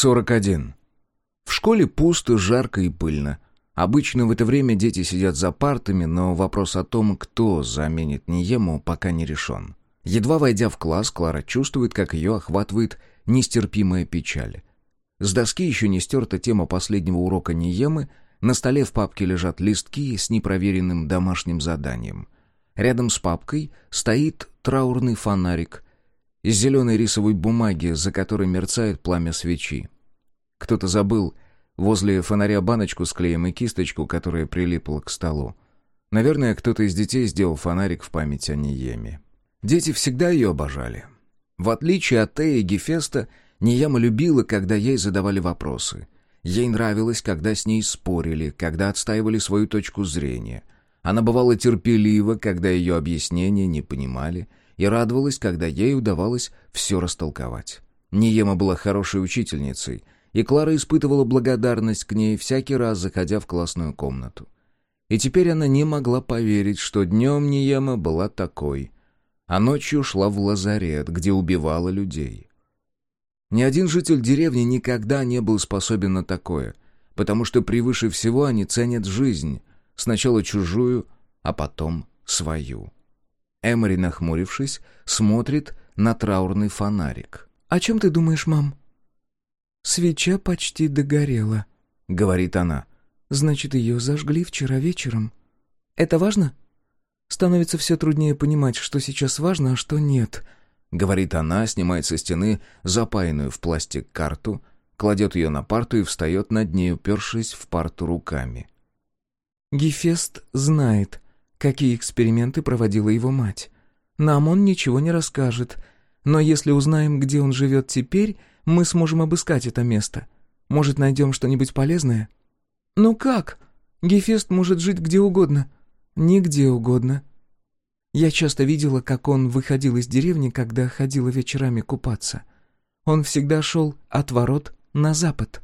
41. В школе пусто, жарко и пыльно. Обычно в это время дети сидят за партами, но вопрос о том, кто заменит Ниему, пока не решен. Едва войдя в класс, Клара чувствует, как ее охватывает нестерпимая печаль. С доски еще не стерта тема последнего урока Ниемы, на столе в папке лежат листки с непроверенным домашним заданием. Рядом с папкой стоит траурный фонарик из зеленой рисовой бумаги, за которой мерцает пламя свечи. Кто-то забыл возле фонаря баночку с клеем и кисточку, которая прилипла к столу. Наверное, кто-то из детей сделал фонарик в память о Ниеме. Дети всегда ее обожали. В отличие от Теи Гефеста, Нияма любила, когда ей задавали вопросы. Ей нравилось, когда с ней спорили, когда отстаивали свою точку зрения. Она бывала терпелива, когда ее объяснения не понимали, и радовалась, когда ей удавалось все растолковать. Ниема была хорошей учительницей, и Клара испытывала благодарность к ней всякий раз, заходя в классную комнату. И теперь она не могла поверить, что днем Ниема была такой, а ночью шла в лазарет, где убивала людей. Ни один житель деревни никогда не был способен на такое, потому что превыше всего они ценят жизнь, сначала чужую, а потом свою. Эмори, нахмурившись, смотрит на траурный фонарик. «О чем ты думаешь, мам?» «Свеча почти догорела», — говорит она. «Значит, ее зажгли вчера вечером. Это важно?» Становится все труднее понимать, что сейчас важно, а что нет —— говорит она, снимает со стены запаянную в пластик карту, кладет ее на парту и встает над ней, упершись в парту руками. Гефест знает, какие эксперименты проводила его мать. Нам он ничего не расскажет, но если узнаем, где он живет теперь, мы сможем обыскать это место. Может, найдем что-нибудь полезное? Ну как? Гефест может жить где угодно. Нигде угодно. Я часто видела, как он выходил из деревни, когда ходила вечерами купаться. Он всегда шел от ворот на запад.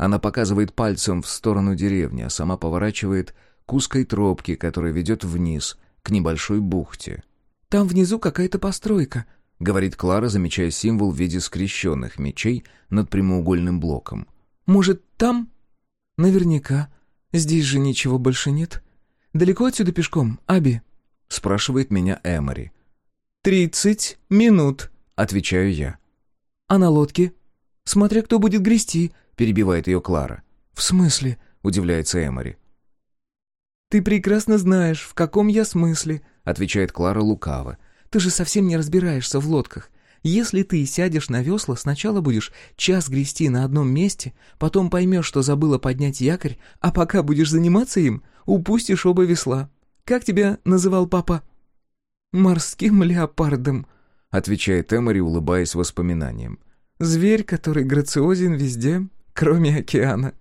Она показывает пальцем в сторону деревни, а сама поворачивает к узкой тропке, которая ведет вниз, к небольшой бухте. «Там внизу какая-то постройка», — говорит Клара, замечая символ в виде скрещенных мечей над прямоугольным блоком. «Может, там?» «Наверняка. Здесь же ничего больше нет. Далеко отсюда пешком, Аби?» — спрашивает меня Эмори. «Тридцать минут», — отвечаю я. «А на лодке?» «Смотря кто будет грести», — перебивает ее Клара. «В смысле?» — удивляется Эмори. «Ты прекрасно знаешь, в каком я смысле», — отвечает Клара лукаво. «Ты же совсем не разбираешься в лодках. Если ты сядешь на весла, сначала будешь час грести на одном месте, потом поймешь, что забыла поднять якорь, а пока будешь заниматься им, упустишь оба весла. Как тебя называл папа?» «Морским леопардом», — отвечает Эмори, улыбаясь воспоминаниям. «Зверь, который грациозен везде, кроме океана».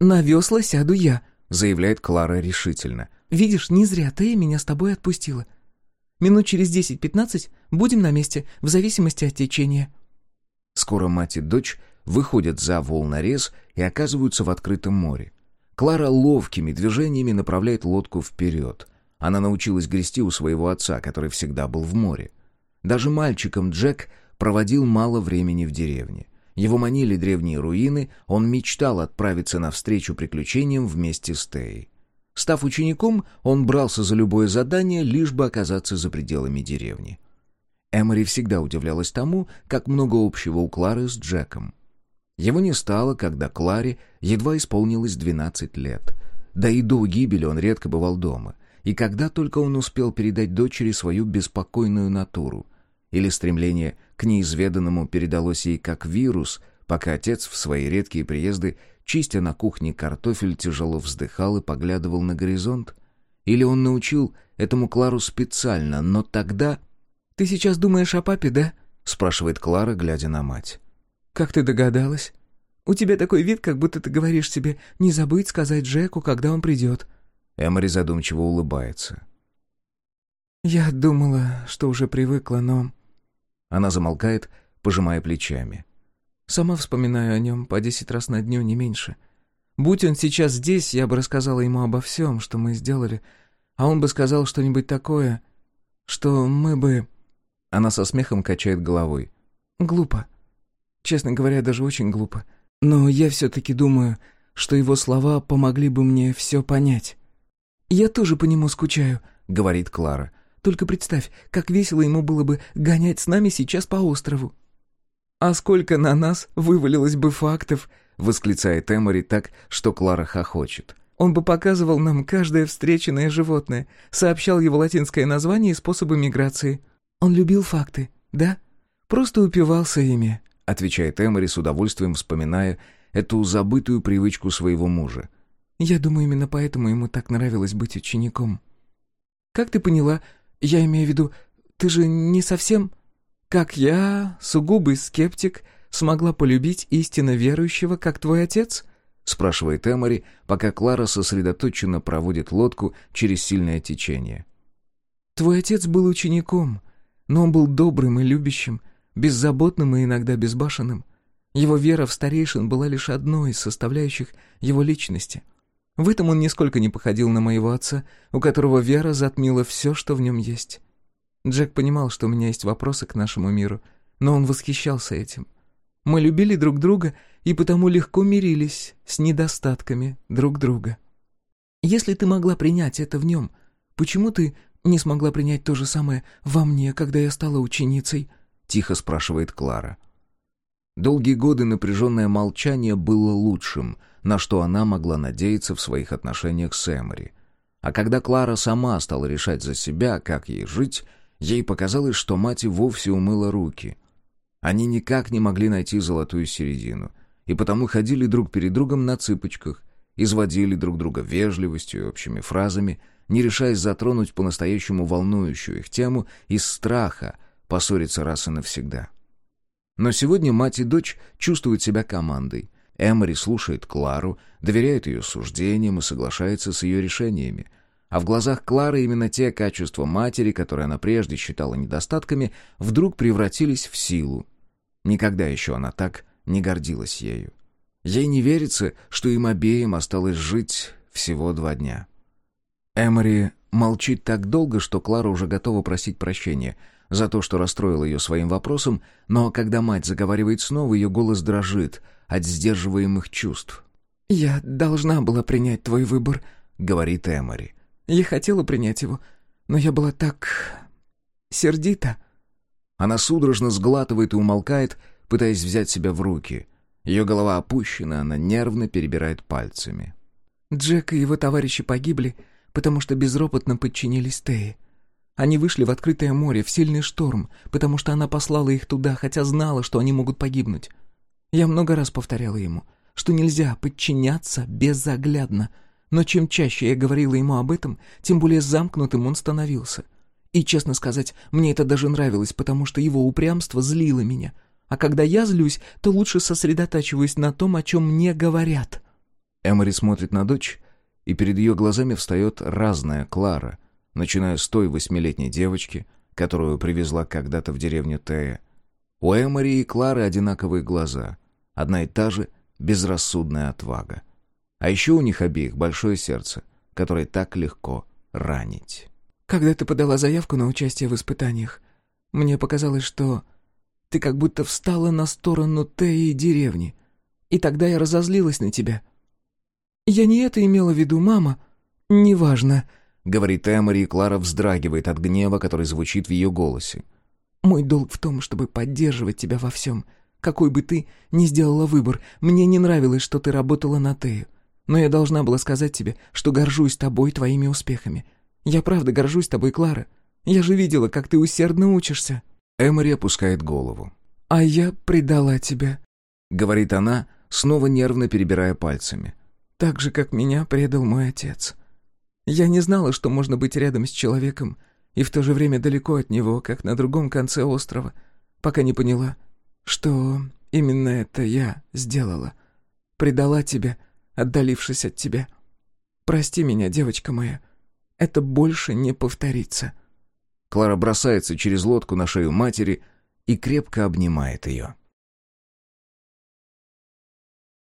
«На весла сяду я», — заявляет Клара решительно. «Видишь, не зря ты меня с тобой отпустила. Минут через десять-пятнадцать будем на месте, в зависимости от течения». Скоро мать и дочь выходят за волнорез и оказываются в открытом море. Клара ловкими движениями направляет лодку вперед. Она научилась грести у своего отца, который всегда был в море. Даже мальчиком Джек проводил мало времени в деревне. Его манили древние руины, он мечтал отправиться навстречу приключениям вместе с Тей. Став учеником, он брался за любое задание, лишь бы оказаться за пределами деревни. Эмори всегда удивлялась тому, как много общего у Клары с Джеком. Его не стало, когда Кларе едва исполнилось 12 лет. Да и до гибели он редко бывал дома. И когда только он успел передать дочери свою беспокойную натуру. Или стремление к неизведанному передалось ей как вирус, пока отец в свои редкие приезды, чистя на кухне картофель, тяжело вздыхал и поглядывал на горизонт. Или он научил этому Клару специально, но тогда... «Ты сейчас думаешь о папе, да?» — спрашивает Клара, глядя на мать. «Как ты догадалась? У тебя такой вид, как будто ты говоришь себе «не забыть сказать Джеку, когда он придет». Эмори задумчиво улыбается. «Я думала, что уже привыкла, но...» Она замолкает, пожимая плечами. «Сама вспоминаю о нем по десять раз на дню, не меньше. Будь он сейчас здесь, я бы рассказала ему обо всем, что мы сделали, а он бы сказал что-нибудь такое, что мы бы...» Она со смехом качает головой. «Глупо. Честно говоря, даже очень глупо. Но я все-таки думаю, что его слова помогли бы мне все понять. «Я тоже по нему скучаю», — говорит Клара. «Только представь, как весело ему было бы гонять с нами сейчас по острову». «А сколько на нас вывалилось бы фактов», — восклицает Эмори так, что Клара хохочет. «Он бы показывал нам каждое встреченное животное, сообщал его латинское название и способы миграции. Он любил факты, да? Просто упивался ими», — отвечает Эмори с удовольствием, вспоминая эту забытую привычку своего мужа. «Я думаю, именно поэтому ему так нравилось быть учеником». «Как ты поняла? Я имею в виду, ты же не совсем...» Как я, сугубый скептик, смогла полюбить истинно верующего, как твой отец?» — спрашивает Эмори, пока Клара сосредоточенно проводит лодку через сильное течение. «Твой отец был учеником, но он был добрым и любящим, беззаботным и иногда безбашенным. Его вера в старейшин была лишь одной из составляющих его личности. В этом он нисколько не походил на моего отца, у которого вера затмила все, что в нем есть. Джек понимал, что у меня есть вопросы к нашему миру, но он восхищался этим. Мы любили друг друга и потому легко мирились с недостатками друг друга. Если ты могла принять это в нем, почему ты не смогла принять то же самое во мне, когда я стала ученицей?» — тихо спрашивает Клара. Долгие годы напряженное молчание было лучшим, на что она могла надеяться в своих отношениях с Эмори. А когда Клара сама стала решать за себя, как ей жить, Ей показалось, что мать вовсе умыла руки. Они никак не могли найти золотую середину, и потому ходили друг перед другом на цыпочках, изводили друг друга вежливостью и общими фразами, не решаясь затронуть по-настоящему волнующую их тему из страха поссориться раз и навсегда. Но сегодня мать и дочь чувствуют себя командой. Эмори слушает Клару, доверяет ее суждениям и соглашается с ее решениями — а в глазах Клары именно те качества матери, которые она прежде считала недостатками, вдруг превратились в силу. Никогда еще она так не гордилась ею. Ей не верится, что им обеим осталось жить всего два дня. Эмори молчит так долго, что Клара уже готова просить прощения за то, что расстроил ее своим вопросом, но когда мать заговаривает снова, ее голос дрожит от сдерживаемых чувств. «Я должна была принять твой выбор», — говорит Эмори. Я хотела принять его, но я была так... сердита». Она судорожно сглатывает и умолкает, пытаясь взять себя в руки. Ее голова опущена, она нервно перебирает пальцами. Джек и его товарищи погибли, потому что безропотно подчинились Тее. Они вышли в открытое море, в сильный шторм, потому что она послала их туда, хотя знала, что они могут погибнуть. Я много раз повторяла ему, что нельзя подчиняться безоглядно — но чем чаще я говорила ему об этом, тем более замкнутым он становился. И, честно сказать, мне это даже нравилось, потому что его упрямство злило меня. А когда я злюсь, то лучше сосредотачиваюсь на том, о чем мне говорят. Эмори смотрит на дочь, и перед ее глазами встает разная Клара, начиная с той восьмилетней девочки, которую привезла когда-то в деревню Тея. У Эмори и Клары одинаковые глаза, одна и та же безрассудная отвага. А еще у них обеих большое сердце, которое так легко ранить. «Когда ты подала заявку на участие в испытаниях, мне показалось, что ты как будто встала на сторону Теи и деревни, и тогда я разозлилась на тебя». «Я не это имела в виду, мама. Неважно», — говорит Эмори, и Клара вздрагивает от гнева, который звучит в ее голосе. «Мой долг в том, чтобы поддерживать тебя во всем. Какой бы ты ни сделала выбор, мне не нравилось, что ты работала на Тею. Но я должна была сказать тебе, что горжусь тобой и твоими успехами. Я правда горжусь тобой, Клара. Я же видела, как ты усердно учишься». Эмори опускает голову. «А я предала тебя», — говорит она, снова нервно перебирая пальцами. «Так же, как меня предал мой отец. Я не знала, что можно быть рядом с человеком и в то же время далеко от него, как на другом конце острова, пока не поняла, что именно это я сделала. Предала тебя отдалившись от тебя. Прости меня, девочка моя. Это больше не повторится». Клара бросается через лодку на шею матери и крепко обнимает ее.